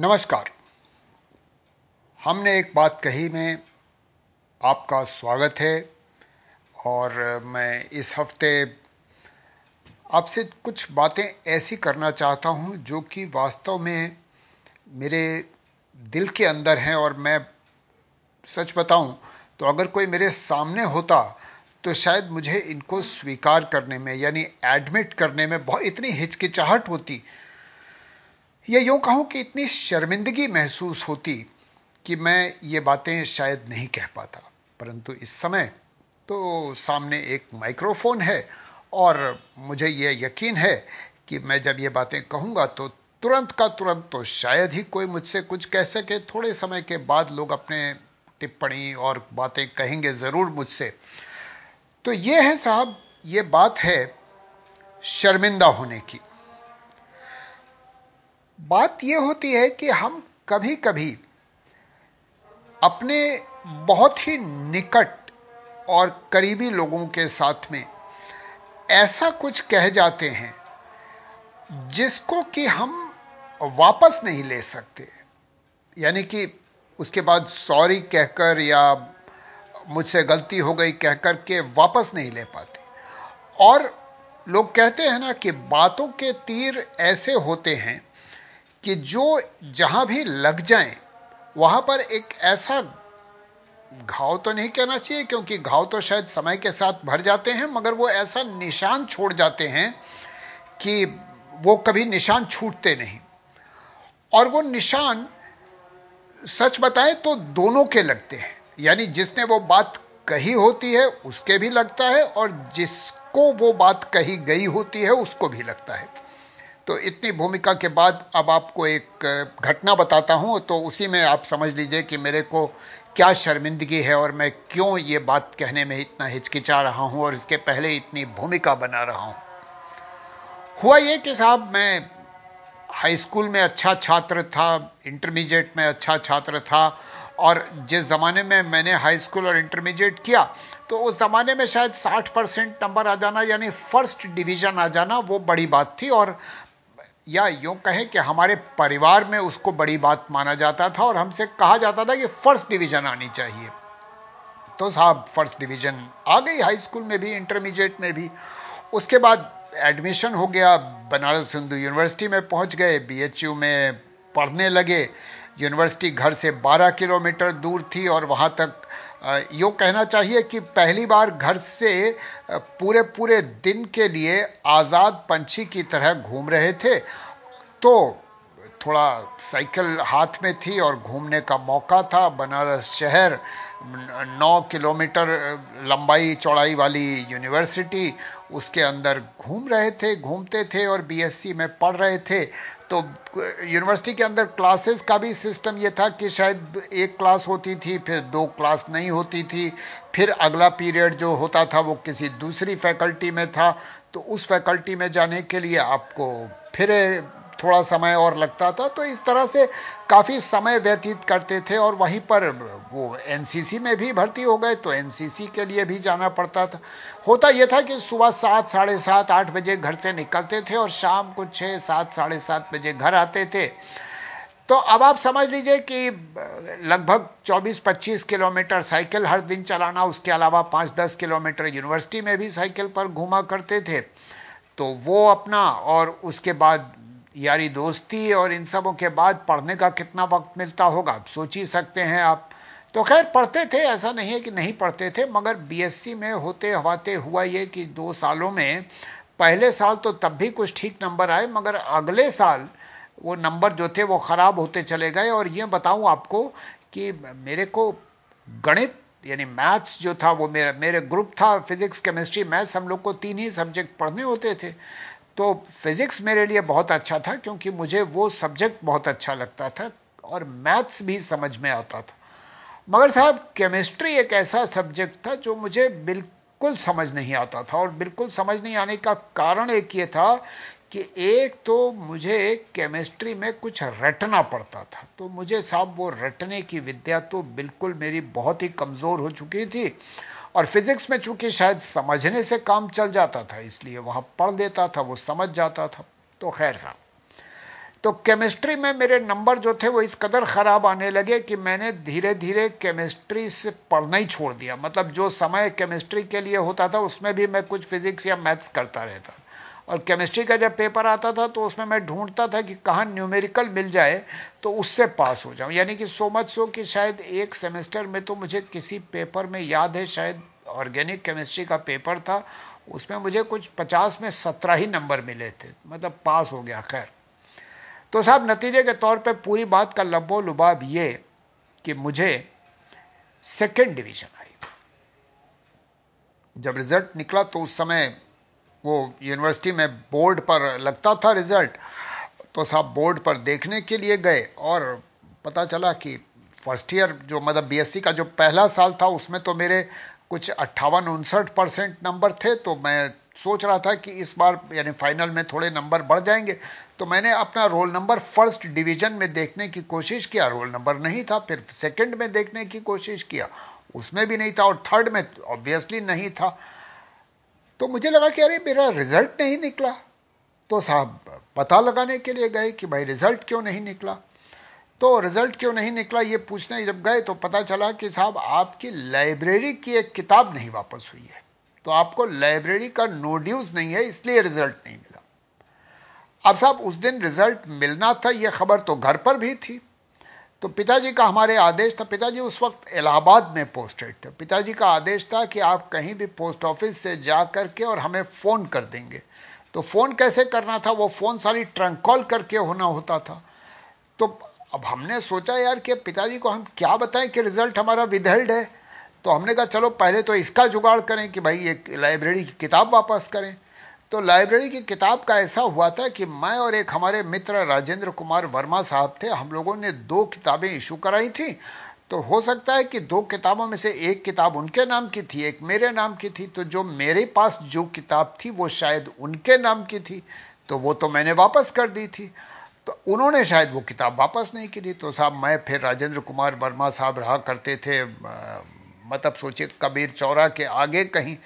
नमस्कार। हमने एक बात कही में आपका स्वागत है और मैं इस हफ़्ते आपसे कुछ बातें ऐसी करना चाहता हूँ जो कि वास्तव में मेरे दिल के अंदर हैं और मैं सच बताऊँ तो अगर कोई मेरे सामने होता तो शायद मुझे इनको स्वीकार करने में यानी एडमिट करने में बहुत इतनी हिचकिचाहट होती या यूँ कहूँ कि इतनी शर्मिंदगी महसूस होती कि मैं ये बातें शायद नहीं कह पाता। परंतु इस समय तो सामने एक माइक्रोफोन है और मुझे यह यकीन है कि मैं जब ये बातें कहूँगा तो तुरंत का तुरंत तो शायद ही कोई मुझसे कुछ कह सके। थोड़े समय के बाद लोग अपने टिप्पणी और बातें कहेंगे ज़रूर मुझसे। तो ये है साहब, ये बात है शर्मिंदा होने की। बात यह होती है कि हम कभी कभी अपने बहुत ही निकट और करीबी लोगों के साथ में ऐसा कुछ कह जाते हैं जिसको कि हम वापस नहीं ले सकते। यानी कि उसके बाद सॉरी कहकर या मुझसे गलती हो गई कहकर के वापस नहीं ले पाते। और लोग कहते हैं ना कि बातों के तीर ऐसे होते हैं कि जो जहाँ भी लग जाएँ, वहाँ पर एक ऐसा घाव तो नहीं कहना चाहिए, क्योंकि घाव तो शायद समय के साथ भर जाते हैं, मगर वो ऐसा निशान छोड़ जाते हैं कि वो कभी निशान छूटते नहीं। और वो निशान सच बताएँ तो दोनों के लगते हैं। यानी जिसने वो बात कही होती है, उसके भी लगता है, और जिसको वो बात कही गई होती है, उसको भी लगता है। तो इतनी भूमिका के बाद अब आपको एक घटना बताता हूँ तो उसी में आप समझ लीजिए कि मेरे को क्या शर्मिंदगी है और मैं क्यों ये बात कहने में इतना हिचकिचा रहा हूँ और इसके पहले इतनी भूमिका बना रहा हूँ। हुआ ये कि साहब, मैं हाई स्कूल में अच्छा छात्र था, इंटरमीडिएट में अच्छा छात्र था और जिस जमाने में मैंने हाई स्कूल और इंटरमीडिएट किया तो उस जमाने में शायद 60 परसेंट नंबर आ जाना, यानी फ़र्स्ट डिवीज़न आ जाना, वो बड़ी बात थी और या यूँ कहें कि हमारे परिवार में उसको बड़ी बात माना जाता था और हमसे कहा जाता था कि फ़र्स्ट डिवीज़न आनी चाहिए। तो साहब, फ़र्स्ट डिवीज़न आ गई हाई स्कूल में भी, इंटरमीडिएट में भी। उसके बाद एडमिशन हो गया, बनारस हिंदू यूनिवर्सिटी में पहुँच गए बीएचयू में पढ़ने लगे। यूनिवर्सिटी घर से 12 किलोमीटर दूर थी और वहाँ तक यो कहना चाहिए कि पहली बार घर से पूरे पूरे दिन के लिए आज़ाद पंछी की तरह घूम रहे थे। तो थोड़ा साइकिल हाथ में थी और घूमने का मौका था। बनारस शहर, नौ किलोमीटर लंबाई चौड़ाई वाली यूनिवर्सिटी उसके अंदर घूम रहे थे, घूमते थे और बीएससी में पढ़ रहे थे। तो यूनिवर्सिटी के अंदर क्लासेस का भी सिस्टम ये था कि शायद एक क्लास होती थी, फिर दो क्लास नहीं होती थी। फिर अगला पीरियड जो होता था वो किसी दूसरी फैकल्टी में था। तो उस फैकल्टी में जाने के लिए आपको फिर थोड़ा समय और लगता था तो इस तरह से काफ़ी समय व्यतीत करते थे और वहीं पर वो एनसीसी में भी भर्ती हो गए तो एनसीसी के लिए भी जाना पड़ता था। होता यह था कि सुबह सात, साढ़े सात, आठ बजे घर से निकलते थे और शाम को छह, सात, साढ़े सात बजे घर आते थे। तो अब आप समझ लीजिए कि लगभग 24-25 किलोमीटर साइकिल हर दिन चलाना, उसके अलावा 5-10 किलोमीटर यूनिवर्सिटी में भी साइकिल पर घूमा करते थे। तो वो अपना और उसके बाद यारी दोस्ती और इन सबों के बाद पढ़ने का कितना वक्त मिलता होगा? आप सोच ही सकते हैं आप। तो खैर, पढ़ते थे, ऐसा नहीं है कि नहीं पढ़ते थे, मगर बीएससी में होते हवाते हुआ ये कि दो सालों में, पहले साल तो तब भी कुछ ठीक नंबर आए, मगर अगले साल वो नंबर जो थे वो खराब होते चले गए। और ये बताऊँ आपको कि मेरे को गणित, यानी मैथ्स जो था वो मेरा, मेरे ग्रुप था, फिजिक्स, केमिस्ट्री, मैथ्स हम लोग को तीन ही सब्जेक्ट पढ़ने होते थे। तो फिजिक्स मेरे लिए बहुत अच्छा था, क्योंकि मुझे वो सब्जेक्ट बहुत अच्छा लगता था और मैथ्स भी समझ में आता था। मगर साहब केमिस्ट्री एक ऐसा सब्जेक्ट था जो मुझे बिल्कुल समझ नहीं आता था और बिल्कुल समझ नहीं आने का कारण एक ये था कि एक तो मुझे केमिस्ट्री में कुछ रटना पड़ता था। तो मुझे साहब वो रटने की विद्या तो बिल्कुल मेरी बहुत ही कमज़ोर हो चुकी थी और फिजिक्स में चूँकि शायद समझने से काम चल जाता था, इसलिए वहाँ पढ़ देता था, वो समझ जाता था। तो खैर था तो केमिस्ट्री में मेरे नंबर जो थे वो इस कदर खराब आने लगे कि मैंने धीरे धीरे केमिस्ट्री से पढ़ना ही छोड़ दिया। मतलब जो समय केमिस्ट्री के लिए होता था, उसमें भी मैं कुछ फिजिक्स या मैथ्स करता रहता और केमिस्ट्री का जब पेपर आता था तो उसमें मैं ढूंढता था कि कहाँ न्यूमेरिकल मिल जाए तो उससे पास हो जाऊँ। यानी कि सो मच सो कि शायद एक सेमेस्टर में तो मुझे किसी पेपर में याद है, शायद ऑर्गेनिक केमिस्ट्री का पेपर था, उसमें मुझे कुछ पचास में सत्रह ही नंबर मिले थे। मतलब पास हो गया, खैर। तो साहब, नतीजे के तौर पे पूरी बात का लबो लुबाब ये कि मुझे सेकेंड डिवीज़न आई। जब रिज़ल्ट निकला तो उस समय वो यूनिवर्सिटी में बोर्ड पर लगता था रिज़ल्ट तो साहब बोर्ड पर देखने के लिए गए और पता चला कि फ़र्स्ट ईयर जो मतलब बीएससी का जो पहला साल था, उसमें तो मेरे कुछ अट्ठावन उनसठ परसेंट नंबर थे तो मैं सोच रहा था कि इस बार यानी फाइनल में थोड़े नंबर बढ़ जाएँगे। तो मैंने अपना रोल नंबर फ़र्स्ट डिवीज़न में देखने की कोशिश किया। रोल नंबर नहीं था, फिर सेकंड में देखने की कोशिश किया। उसमें भी नहीं था और थर्ड में ऑब्वियसली नहीं था। तो मुझे लगा कि अरे, मेरा रिज़ल्ट नहीं निकला। तो साहब, पता लगाने के लिए गए कि भाई रिज़ल्ट क्यों नहीं निकला? तो रिज़ल्ट क्यों नहीं निकला, ये पूछने जब गए तो पता चला कि साहब, आपकी लाइब्रेरी की एक किताब नहीं वापस हुई है। तो आपको लाइब्रेरी का नो ड्यूज नहीं है, इसलिए रिज़ल्ट नहीं मिला। अब साहब, उस दिन रिज़ल्ट मिलना था यह खबर तो घर पर भी थी। तो पिताजी का हमारे आदेश था, पिताजी उस वक्त इलाहाबाद में पोस्टेड थे। पिताजी का आदेश था कि आप कहीं भी पोस्ट ऑफ़िस से जा करके और हमें फ़ोन कर देंगे। तो फ़ोन कैसे करना था? वो फ़ोन सारी ट्रंक कॉल करके होना होता था। तो अब हमने सोचा यार कि पिताजी को हम क्या बताएँ कि रिज़ल्ट हमारा विदहेल्ड है। तो हमने कहा, चलो, पहले तो इसका जुगाड़ करें कि भाई एक लाइब्रेरी की किताब वापस करें। तो लाइब्रेरी की किताब का ऐसा हुआ था कि मैं और एक हमारे मित्र राजेंद्र कुमार वर्मा साहब थे। हम लोगों ने दो किताबें इशू कराई थी। तो हो सकता है कि दो किताबों में से एक किताब उनके नाम की थी, एक मेरे नाम की थी। तो जो मेरे पास जो किताब थी, वो शायद उनके नाम की थी। तो वो तो मैंने वापस कर दी थी। तो उन्होंने शायद वो किताब वापस नहीं की थी। तो साहब, मैं फिर राजेंद्र कुमार वर्मा साहब रहा करते थे मतलब सोचिए, कबीर चौरा के आगे कहीं।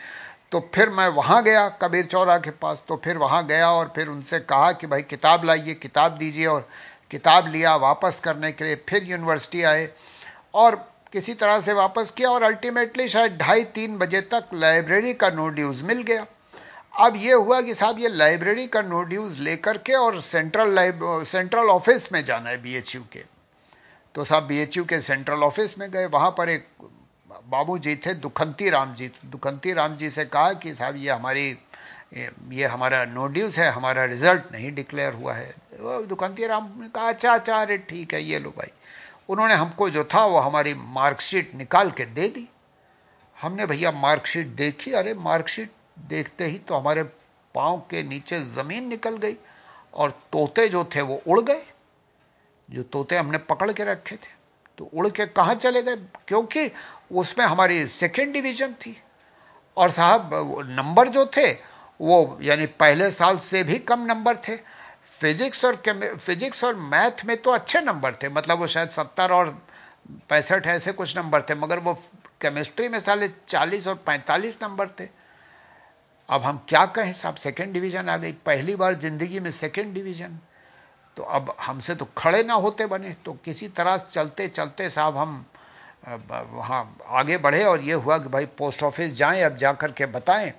तो फिर मैं वहाँ गया कबीर चौरा के पास तो फिर वहाँ गया और फिर उनसे कहा कि भाई किताब लाइए, किताब दीजिए और किताब लिया वापस करने के लिए। फिर यूनिवर्सिटी आए और किसी तरह से वापस किया और अल्टीमेटली शायद ढाई तीन बजे तक लाइब्रेरी का नो ड्यूज मिल गया। अब यह हुआ कि साहब ये लाइब्रेरी का नो ड्यूज लेकर के और सेंट्रल सेंट्रल ऑफ़िस में जाना है बीएचयू के। तो साहब बीएचयू के सेंट्रल ऑफ़िस में गए, वहाँ पर एक बाबू जी थे, दुखंती राम जी दुखंती राम जी से कहा कि साहब, ये हमारी, ये हमारा नो ड्यूज है, हमारा रिज़ल्ट नहीं डिक्लेयर हुआ है। वो दुखंती राम ने कहा अच्छा अच्छा अरे ठीक है, ये लो भाई। उन्होंने हमको जो था, वो हमारी मार्कशीट निकाल के दे दी। हमने भैया मार्कशीट देखी, अरे मार्कशीट देखते ही तो हमारे पाँव के नीचे ज़मीन निकल गई और तोते जो थे, वो उड़ गए। जो तोते हमने पकड़ के रखे थे। तो उड़ के कहाँ चले गए? क्योंकि उसमें हमारी सेकेंड डिवीज़न थी। और साहब नंबर जो थे, वो यानी पहले साल से भी कम नंबर थे। फिजिक्स और फिजिक्स और मैथ में तो अच्छे नंबर थे। मतलब वो शायद सत्तर और पैंसठ ऐसे कुछ नंबर थे, मगर वो केमिस्ट्री में साले चालीस और पैंतालीस नंबर थे। अब हम क्या कहें साहब सेकेंड डिवीज़न आ गई। पहली बार ज़िंदगी में सेकेंड डिवीज़न तो अब हमसे तो खड़े ना होते बने तो किसी तरह चलते चलते साहब हम वहाँ आगे बढ़े और ये हुआ कि भाई पोस्ट ऑफ़िस जाएँ, अब जाकर के बताएँ।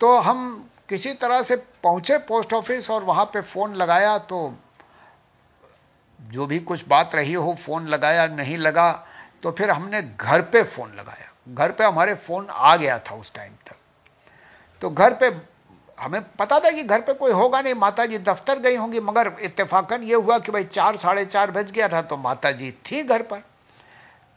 तो हम किसी तरह से पहुँचे पोस्ट ऑफ़िस और वहाँ पे फ़ोन लगाया तो जो भी कुछ बात रही हो फ़ोन लगाया, नहीं लगा तो फिर हमने घर पे फ़ोन लगाया। घर पे हमारे फ़ोन आ गया था उस टाइम तक। तो घर पे हमें पता था कि घर पे कोई होगा नहीं माता जी दफ्तर गई होंगी, मगर इत्तेफाकन ये हुआ कि भाई चार, साढ़े चार बज गया था तो माता जी थी घर पर।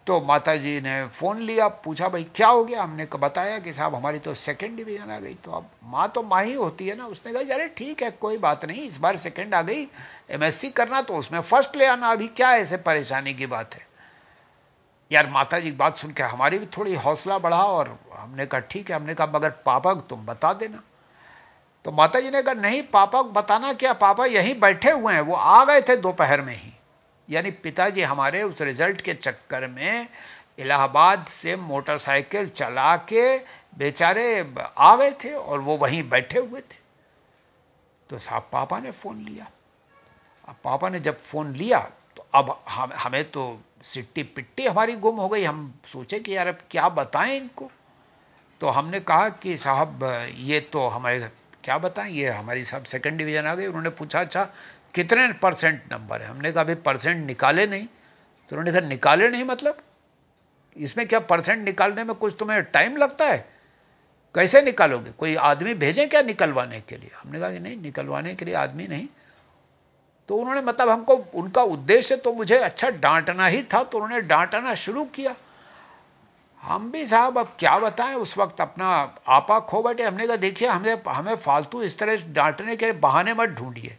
तो माता जी ने फ़ोन लिया, पूछा, भाई क्या हो गया? हमने बताया कि साहब, हमारी तो सेकंड डिवीज़न आ गई। तो अब माँ तो माँ ही होती है ना, उसने कहा, अरे ठीक है, कोई बात नहीं, इस बार सेकंड आ गई एमएससी करना तो उसमें फ़र्स्ट ले आना। अभी क्या ऐसे परेशानी की बात है? यार माता जी बात सुनकर हमारी भी थोड़ी हौसला बढ़ा और हमने कहा, ठीक है। हमने कहा, मगर पापा तुम बता देना। तो माता जी ने कहा, नहीं, पापा को बताना क्या, पापा यहीं बैठे हुए हैं, वो आ गए थे दोपहर में ही। यानी पिताजी हमारे उस रिज़ल्ट के चक्कर में इलाहाबाद से मोटरसाइकिल चला के बेचारे आ गए थे और वो वहीं बैठे हुए थे। तो साहब, पापा ने फ़ोन लिया। अब पापा ने जब फ़ोन लिया तो अब हम, हमें तो सिट्टी पिट्टी हमारी गुम हो गई। हम सोचे कि यार अब क्या बताएँ इनको। तो हमने कहा कि साहब, ये तो हमारे क्या बताएँ? ये हमारी सब सेकंड डिवीज़न आ गई। उन्होंने पूछा अच्छा कितने परसेंट नंबर है? हमने कहा भाई परसेंट निकाले नहीं। तो उन्होंने कहा, निकाले नहीं मतलब? इसमें क्या परसेंट निकालने में कुछ तुम्हें टाइम लगता है? कैसे निकालोगे? कोई आदमी भेजें क्या निकलवाने के लिए? हमने कहा कि नहीं, निकलवाने के लिए आदमी नहीं। तो उन्होंने मतलब हमको, उनका उद्देश्य तो मुझे अच्छा डांटना ही था तो उन्होंने डांटना शुरू किया। हम भी साहब, अब क्या बताएँ, उस वक्त अपना आपा खो बैठे, हमने कहा, देखिए, हमें हमें फालतू इस तरह डांटने के बहाने मत ढूंढिए।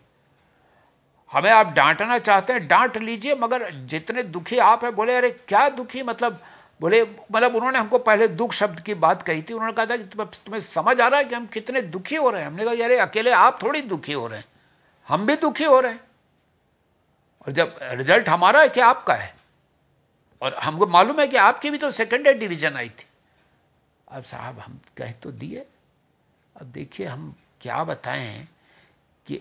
हमें आप डांटना चाहते हैं, डांट लीजिए, मगर जितने दुखी आप हैं, बोले, अरे, क्या दुखी? मतलब बोले मतलब उन्होंने हमको पहले दुख शब्द की बात कही थी, उन्होंने कहा था कि तुम्हें समझ आ रहा है कि हम कितने दुखी हो रहे हैं? हमने कहा, अरे, अकेले आप थोड़ी दुखी हो रहे हैं, हम भी दुखी हो रहे हैं। और जब रिज़ल्ट हमारा है कि आपका है और हमको मालूम है कि आपकी भी तो सेकेंड डिवीज़न आई थी। अब साहब, हम कह तो दिए। अब देखिए, हम क्या बताएँ कि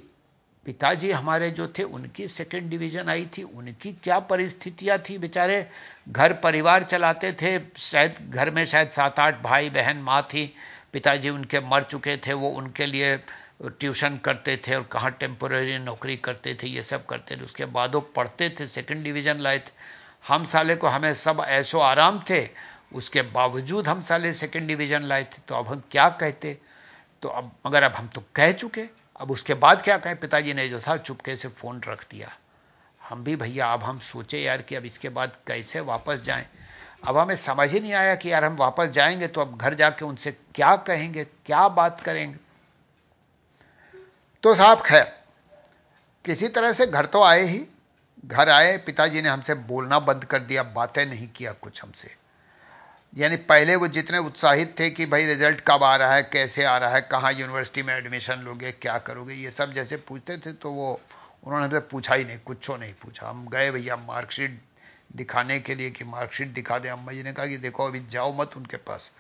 पिताजी हमारे जो थे, उनकी सेकेंड डिवीज़न आई थी। उनकी क्या परिस्थितियाँ थी? बेचारे घर परिवार चलाते थे। शायद घर में शायद सात आठ भाई बहन, माँ थी। पिताजी उनके मर चुके थे। वो उनके लिए ट्यूशन करते थे और कहाँ टेम्पोररी नौकरी करते थे, ये सब करते थे। उसके बाद वो पढ़ते थे सेकेंड डिवीज़न लाए थे। हम साले को हमें सब ऐसो आराम थे, उसके बावजूद हम साले सेकेंड डिवीज़न लाए थे तो अब हम क्या कहते? तो अब, मगर अब हम तो कह चुके। अब उसके बाद क्या कहें? पिताजी ने जो था, चुपके से फ़ोन रख दिया। हम भी भैया, अब हम सोचे यार कि अब इसके बाद कैसे वापस जाएँ? अब हमें समझ ही नहीं आया कि यार हम वापस जाएँगे तो अब घर जाके उनसे क्या कहेंगे, क्या बात करेंगे? तो साहब खैर, किसी तरह से घर तो आए ही। घर आए, पिताजी ने हमसे बोलना बंद कर दिया, बातें नहीं किया कुछ हमसे। यानी पहले वो जितने उत्साहित थे कि भाई रिज़ल्ट कब आ रहा है, कैसे आ रहा है, कहाँ यूनिवर्सिटी में एडमिशन लोगे, क्या करोगे, ये सब जैसे पूछते थे तो वो उन्होंने हमसे पूछा ही नहीं, कुछ नहीं पूछा। हम गए भैया मार्कशीट दिखाने के लिए कि मार्कशीट दिखा दें। अम्मा जी ने कहा कि देखो, अभी जाओ मत उनके पास।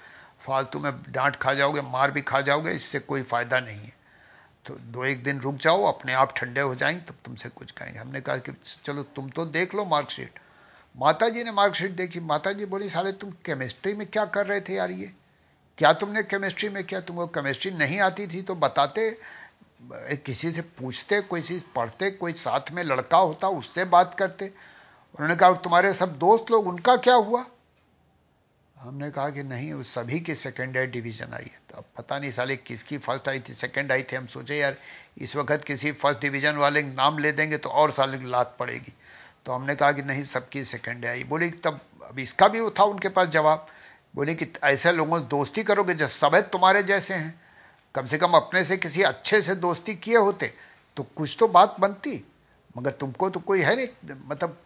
फालतू में डांट खा जाओगे, मार भी खा जाओगे, इससे कोई फ़ायदा नहीं है। तो दो एक दिन रुक जाओ, अपने आप ठंडे हो जाएँगे तब तुमसे कुछ कहेंगे। हमने कहा कि चलो तुम तो देख लो मार्कशीट। माता जी ने मार्कशीट देखी। माता जी बोली, साले तुम केमिस्ट्री में क्या कर रहे थे यार ये? क्या तुमने केमिस्ट्री में, किया तुमको केमिस्ट्री नहीं आती थी तो बताते किसी से पूछते, कोई चीज़ पढ़ते, कोई साथ में लड़का होता, उससे बात करते? उन्होंने कहा तुम्हारे सब दोस्त लोग, उनका क्या हुआ? हमने कहा कि नहीं, उस सभी की सेकेंड डिवीज़न आई है। तो अब पता नहीं साले किसकी फ़र्स्ट आई थी सेकेंड आई थी, हम सोचे यार, इस वक्त किसी फ़र्स्ट डिवीज़न वाले नाम ले देंगे तो और साले लात पड़ेगी। तो हमने कहा कि नहीं, सबकी सेकेंड आई। बोले तब, अब इसका भी था उनके पास जवाब। बोले कि ऐसे लोगों से दोस्ती करोगे जो सब तुम्हारे जैसे हैं। कम से कम अपने से किसी अच्छे से दोस्ती किए होते तो कुछ तो बात बनती। मगर तुमको तो कोई है नहीं मतलब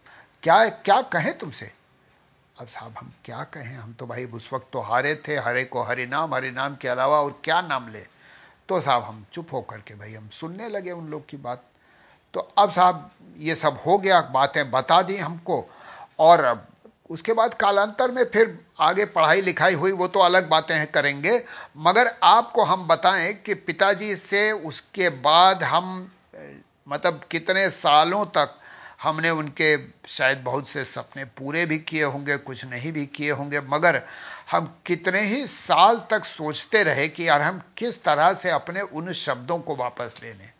क्या क्या कहें तुमसे? अब साहब, हम क्या कहें? हम तो भाई उस वक्त तो हारे थे, हरे को हरि नाम हरि नाम के अलावा और क्या नाम ले? तो साहब, हम चुप होकर के भाई, हम सुनने लगे उन लोग की बात। तो अब साहब, ये सब हो गया, बातें बता दी हमको। और उसके बाद कालांतर में फिर आगे पढ़ाई लिखाई हुई, वो तो अलग बातें हैं, करेंगे। मगर आपको हम बताएँ कि पिताजी से उसके बाद हम मतलब कितने सालों तक हमने उनके शायद बहुत से सपने पूरे भी किए होंगे, कुछ नहीं भी किए होंगे, मगर हम कितने ही साल तक सोचते रहे कि यार हम किस तरह से अपने उन शब्दों को वापस ले लें।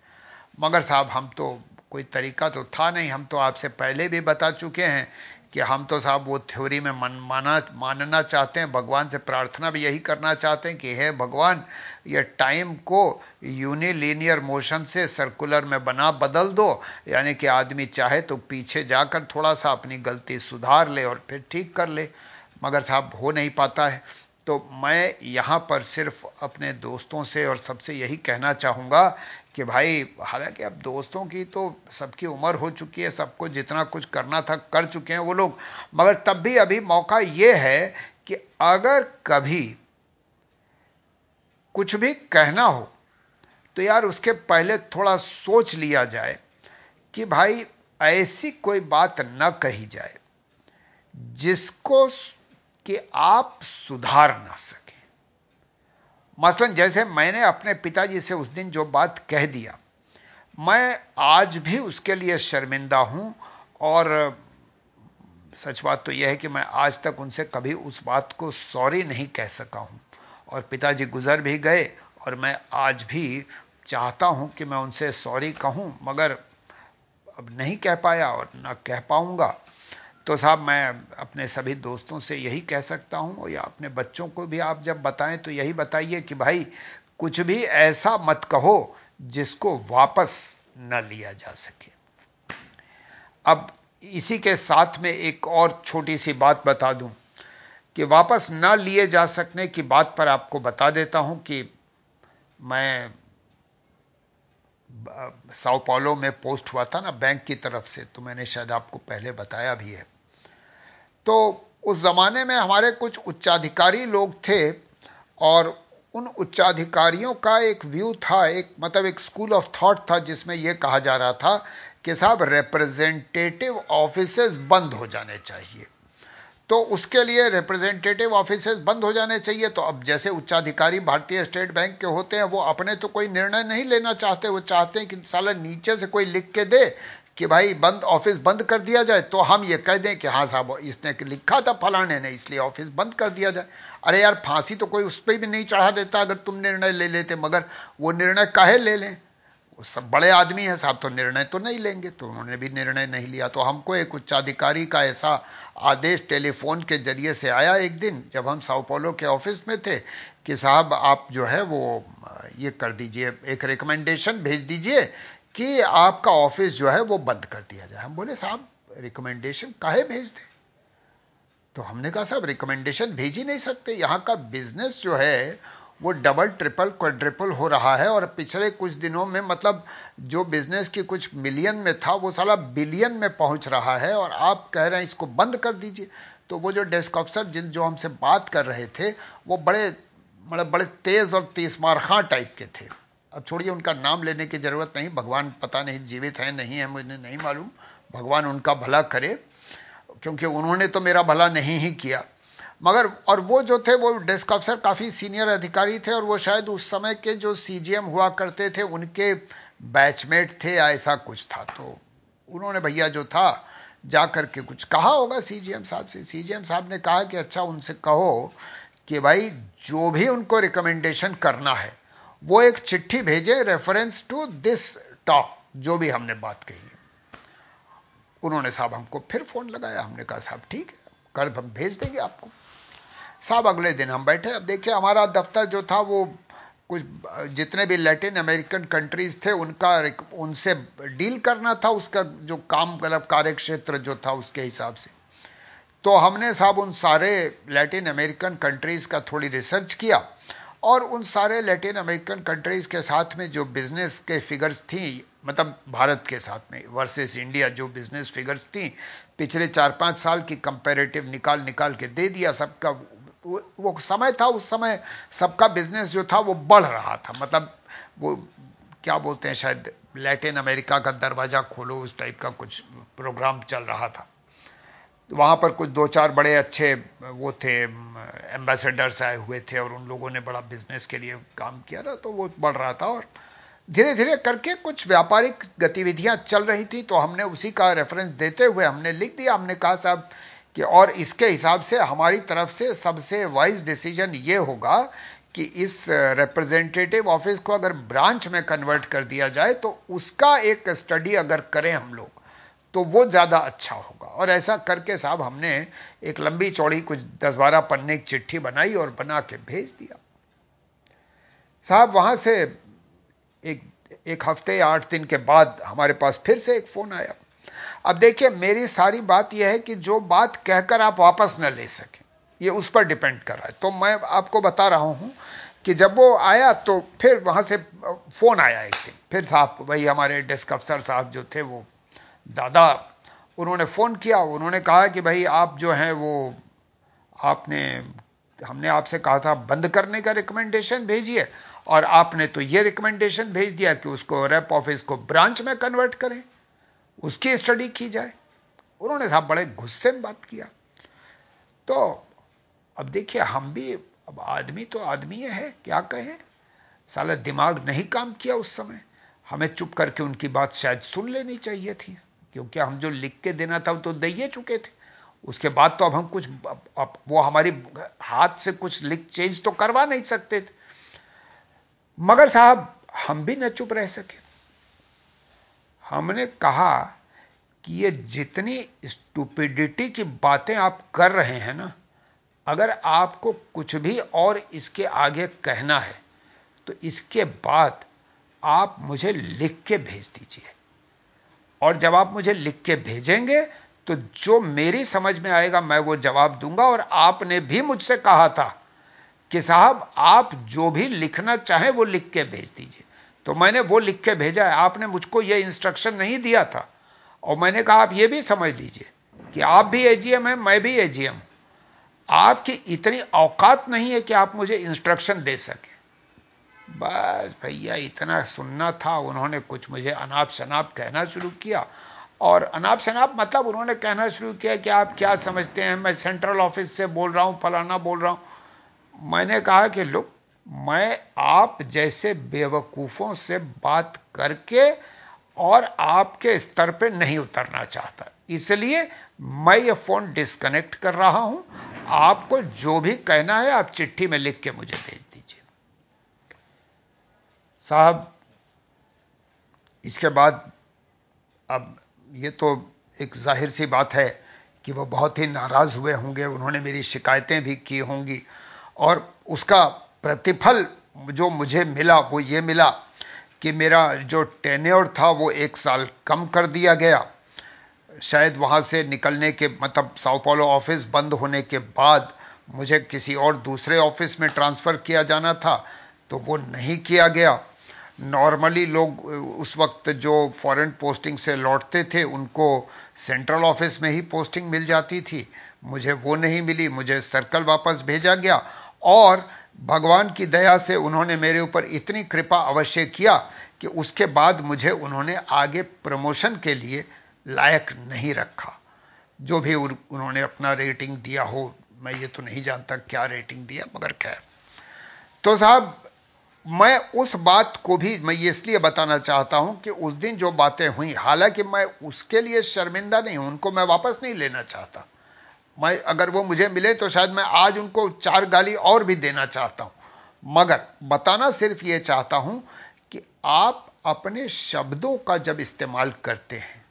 मगर साहब, हम तो कोई तरीका तो था नहीं। हम तो आपसे पहले भी बता चुके हैं कि हम तो साहब वो थ्योरी में मन, माना, मानना चाहते हैं, भगवान से प्रार्थना भी यही करना चाहते हैं कि हे भगवान, ये टाइम को यूनिलीनियर मोशन से सर्कुलर में बना, बदल दो। यानी कि आदमी चाहे तो पीछे जाकर थोड़ा सा अपनी गलती सुधार ले और फिर ठीक कर ले। मगर साहब हो नहीं पाता है। तो मैं यहाँ पर सिर्फ़ अपने दोस्तों से और सबसे यही कहना चाहूँगा कि भाई, हालाँकि अब दोस्तों की तो सबकी उम्र हो चुकी है, सबको जितना कुछ करना था कर चुके हैं वो लोग। मगर तब भी अभी मौका ये है कि अगर कभी कुछ भी कहना हो तो यार उसके पहले थोड़ा सोच लिया जाए कि भाई, ऐसी कोई बात न कही जाए जिसको कि आप सुधार ना सके। मसलन, जैसे मैंने अपने पिताजी से उस दिन जो बात कह दिया, मैं आज भी उसके लिए शर्मिंदा हूँ और सच बात तो यह है कि मैं आज तक उनसे कभी उस बात को सॉरी नहीं कह सका हूँ। और पिताजी गुजर भी गए और मैं आज भी चाहता हूँ कि मैं उनसे सॉरी कहूँ, मगर अब नहीं कह पाया और ना कह पाऊँगा। तो साहब, मैं अपने सभी दोस्तों से यही कह सकता हूँ या अपने बच्चों को भी आप जब बताएँ तो यही बताइए कि भाई, कुछ भी ऐसा मत कहो जिसको वापस न लिया जा सके। अब इसी के साथ में एक और छोटी सी बात बता दूँ कि वापस ना लिए जा सकने की बात पर आपको बता देता हूँ कि मैं साओ पालो में पोस्ट हुआ था ना बैंक की तरफ़ से तो मैंने शायद आपको पहले बताया भी है। तो उस जमाने में हमारे कुछ उच्चाधिकारी लोग थे और उन उच्चाधिकारियों का एक व्यू था, एक मतलब एक स्कूल ऑफ़ थॉट था, जिसमें यह कहा जा रहा था कि साहब रिप्रेजेंटेटिव ऑफिसेस बंद हो जाने चाहिए। तो उसके लिए रिप्रेजेंटेटिव ऑफिसेस बंद हो जाने चाहिए। तो अब जैसे उच्चाधिकारी भारतीय स्टेट बैंक के होते हैं, वो अपने तो कोई निर्णय नहीं लेना चाहते, वो चाहते हैं कि साला नीचे से कोई लिख के दे कि भाई बंद, ऑफ़िस बंद कर दिया जाए तो हम ये कह दें कि हाँ साहब, इसने लिखा था फलाने ने, इसलिए ऑफ़िस बंद कर दिया जाए। अरे यार, फांसी तो कोई उस पर भी नहीं चढ़ा देता अगर तुम निर्णय ले लेते, मगर वो निर्णय काहे ले लें? वो सब बड़े आदमी हैं साहब तो निर्णय तो नहीं लेंगे तो उन्होंने भी निर्णय नहीं लिया। तो हमको एक उच्चाधिकारी का ऐसा आदेश टेलीफोन के ज़रिए से आया एक दिन, जब हम साउपोलो के ऑफ़िस में थे, कि साहब, आप जो है वो, ये कर दीजिए, एक रिकमेंडेशन भेज दीजिए कि आपका ऑफ़िस जो है वो बंद कर दिया जाए। हम बोले, साहब रिकमेंडेशन काहे भेज दें? तो हमने कहा, साहब रिकमेंडेशन भेज ही नहीं सकते। यहाँ का बिज़नेस जो है, वो डबल ट्रिपल क्वाड्रिपल हो रहा है और पिछले कुछ दिनों में मतलब जो बिज़नेस की कुछ मिलियन में था, वो साला बिलियन में पहुँच रहा है और आप कह रहे हैं इसको बंद कर दीजिए। तो वो जो डेस्क ऑफिसर जिन जो हमसे बात कर रहे थे, वो बड़े मतलब बड़े तेज और तीसमारखा टाइप के थे। अब छोड़िए, उनका नाम लेने की ज़रूरत नहीं, भगवान पता नहीं, जीवित है, नहीं है, मुझे नहीं मालूम। भगवान उनका भला करे, क्योंकि उन्होंने तो मेरा भला नहीं ही किया। मगर, और वो जो थे, वो डेस्क ऑफिसर काफ़ी सीनियर अधिकारी थे, और वो शायद उस समय के जो सीजीएम हुआ करते थे, उनके बैचमेट थे या ऐसा कुछ था। तो उन्होंने भैया जो था, जाकर के कुछ कहा होगा सीजीएम साहब से। सीजीएम साहब ने कहा कि अच्छा उनसे कहो कि भाई, जो भी उनको रिकमेंडेशन करना है वो एक चिट्ठी भेजे रेफरेंस टू दिस टॉक जो भी हमने बात कही। उन्होंने साहब हमको फिर फ़ोन लगाया। हमने कहा, साहब, ठीक है कर हम भेज देंगे आपको। साहब, अगले दिन हम बैठे। अब देखिए, हमारा दफ्तर जो था, वो कुछ, जितने भी लैटिन अमेरिकन कंट्रीज़ थे, उनका उनसे डील करना था, उसका जो काम मतलब कार्य क्षेत्र जो था, उसके हिसाब से। तो हमने साहब, उन सारे लैटिन अमेरिकन कंट्रीज़ का थोड़ी रिसर्च किया। और उन सारे लैटिन अमेरिकन कंट्रीज़ के साथ में जो बिज़नेस के फिगर्स थी मतलब भारत के साथ में वर्सेस इंडिया जो बिज़नेस फिगर्स थी, पिछले चार पाँच साल की कंपेरेटिव निकाल निकाल के दे दिया सबका, वो समय था, उस समय सबका बिज़नेस जो था वो बढ़ रहा था। मतलब वो, क्या बोलते हैं शायद लैटिन अमेरिका का दरवाज़ा खोलो, उस टाइप का कुछ प्रोग्राम चल रहा था। वहाँ पर कुछ दो चार बड़े अच्छे, वो थे एम्बेसडर्स आए हुए थे और उन लोगों ने बड़ा बिज़नेस के लिए काम किया था तो वो बढ़ रहा था और धीरे धीरे करके कुछ व्यापारिक गतिविधियाँ चल रही थी तो हमने उसी का रेफरेंस देते हुए हमने लिख दिया। हमने कहा, साहब, कि और इसके हिसाब से हमारी तरफ़ से सबसे वाइज डिसीज़न ये होगा कि इस रिप्रेजेंटेटिव ऑफ़िस को अगर ब्रांच में कन्वर्ट कर दिया जाए तो उसका एक स्टडी अगर करें हम लोग तो वो ज़्यादा अच्छा होगा। और ऐसा करके साहब हमने एक लंबी चौड़ी कुछ दस बारह पन्ने की चिट्ठी बनाई और बना के भेज दिया। साहब वहाँ से एक एक हफ़्ते या आठ दिन के बाद हमारे पास फिर से एक फ़ोन आया। अब देखिए, मेरी सारी बात यह है कि जो बात कहकर आप वापस न ले सकें, ये उस पर डिपेंड कर रहा है। तो मैं आपको बता रहा हूँ कि जब वो आया तो फिर वहाँ से फ़ोन आया एक दिन। फिर साहब वही हमारे डेस्क अफसर साहब जो थे वो दादा, उन्होंने फ़ोन किया, उन्होंने कहा कि भाई आप जो हैं वो, आपने, हमने आपसे कहा था, बंद करने का रिकमेंडेशन भेजिए, और आपने तो ये रिकमेंडेशन भेज दिया कि उसको रेप ऑफ़िस को ब्रांच में कन्वर्ट करें, उसकी स्टडी की जाए। उन्होंने साहब बड़े गुस्से में बात किया। तो अब देखिए, हम भी, अब आदमी तो आदमी है, क्या कहें? साला दिमाग नहीं काम किया उस समय। हमें चुप करके उनकी बात शायद सुन लेनी चाहिए थी। क्योंकि हम जो लिख के देना था तो दे चुके थे। उसके बाद तो अब हम कुछ, अब वो हमारी हाथ से कुछ लिख चेंज तो करवा नहीं सकते थे। मगर साहब, हम भी न चुप रह सके। हमने कहा कि ये जितनी स्टूपिडिटी की बातें आप कर रहे हैं ना, अगर आपको कुछ भी और इसके आगे कहना है तो इसके बाद आप मुझे लिख के भेज दीजिए। और जब आप मुझे लिख के भेजेंगे तो जो मेरी समझ में आएगा, मैं वो जवाब दूँगा। और आपने भी मुझसे कहा था कि साहब, आप जो भी लिखना चाहें, वो लिख के भेज दीजिए। तो मैंने वो लिख के भेजा है। आपने मुझको ये इंस्ट्रक्शन नहीं दिया था। और मैंने कहा, आप ये भी समझ लीजिए कि आप भी एजीएम हैं, मैं भी एजीएम आपकी इतनी औकात नहीं है कि आप मुझे इंस्ट्रक्शन दे सके। बस भैया, इतना सुनना था, उन्होंने कुछ मुझे अनाप शनाप कहना शुरू किया। और अनाप शनाप मतलब उन्होंने कहना शुरू किया कि आप क्या समझते हैं, मैं सेंट्रल ऑफ़िस से बोल रहा हूँ, फलाना बोल रहा हूँ। मैंने कहा कि, लुक, मैं आप जैसे बेवकूफों से बात करके और आपके स्तर पे नहीं उतरना चाहता। इसलिए मैं ये फ़ोन डिस्कनेक्ट कर रहा हूँ। आपको जो भी कहना है, आप चिट्ठी में लिख के मुझे भेज साहब, इसके बाद अब ये तो एक ज़ाहिर सी बात है कि वो बहुत ही नाराज़ हुए होंगे। उन्होंने मेरी शिकायतें भी की होंगी और उसका प्रतिफल जो मुझे मिला, वो ये मिला कि मेरा जो टेन्योर था, वो एक साल कम कर दिया गया। शायद वहाँ से निकलने के मतलब साउपोलो ऑफ़िस बंद होने के बाद मुझे किसी और दूसरे ऑफ़िस में ट्रांसफ़र किया जाना था तो वो नहीं किया गया। नॉर्मली लोग उस वक्त जो फॉरेन पोस्टिंग से लौटते थे, उनको सेंट्रल ऑफ़िस में ही पोस्टिंग मिल जाती थी। मुझे वो नहीं मिली, मुझे सर्कल वापस भेजा गया। और भगवान की दया से उन्होंने मेरे ऊपर इतनी कृपा अवश्य किया कि उसके बाद मुझे उन्होंने आगे प्रमोशन के लिए लायक नहीं रखा। जो भी उन्होंने अपना रेटिंग दिया हो, मैं ये तो नहीं जानता क्या रेटिंग दिया, मगर खैर। तो साहब मैं उस बात को भी, मैं ये इसलिए बताना चाहता हूँ कि उस दिन जो बातें हुई, हालाँकि मैं उसके लिए शर्मिंदा नहीं हूँ, उनको मैं वापस नहीं लेना चाहता। मैं, अगर वो मुझे मिले तो शायद मैं आज उनको चार गाली और भी देना चाहता हूँ। मगर बताना सिर्फ़ ये चाहता हूँ कि आप अपने शब्दों का जब इस्तेमाल करते हैं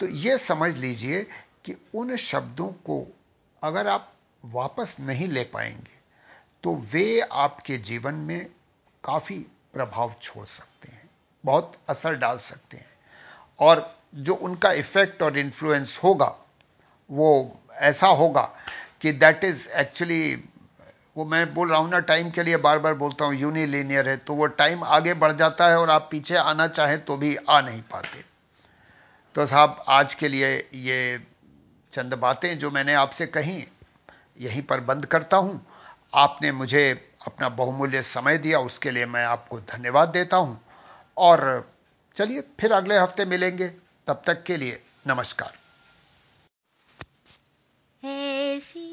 तो ये समझ लीजिए कि उन शब्दों को अगर आप वापस नहीं ले पाएँगे तो वे आपके जीवन में काफ़ी प्रभाव छोड़ सकते हैं, बहुत असर डाल सकते हैं। और जो उनका इफ़ेक्ट और इन्फ्लुएंस होगा, वो ऐसा होगा कि दैट इज़ एक्चुअली वो मैं बोल रहा हूँ ना टाइम के लिए बार बार बोलता हूँ यूनिलीनियर है तो वो टाइम आगे बढ़ जाता है और आप पीछे आना चाहें तो भी आ नहीं पाते। तो साहब, आज के लिए ये चंद बातें जो मैंने आपसे कही, यहीं पर बंद करता हूँ। आपने मुझे अपना बहुमूल्य समय दिया, उसके लिए मैं आपको धन्यवाद देता हूँ। और चलिए, फिर अगले हफ़्ते मिलेंगे। तब तक के लिए नमस्कार। ऐसी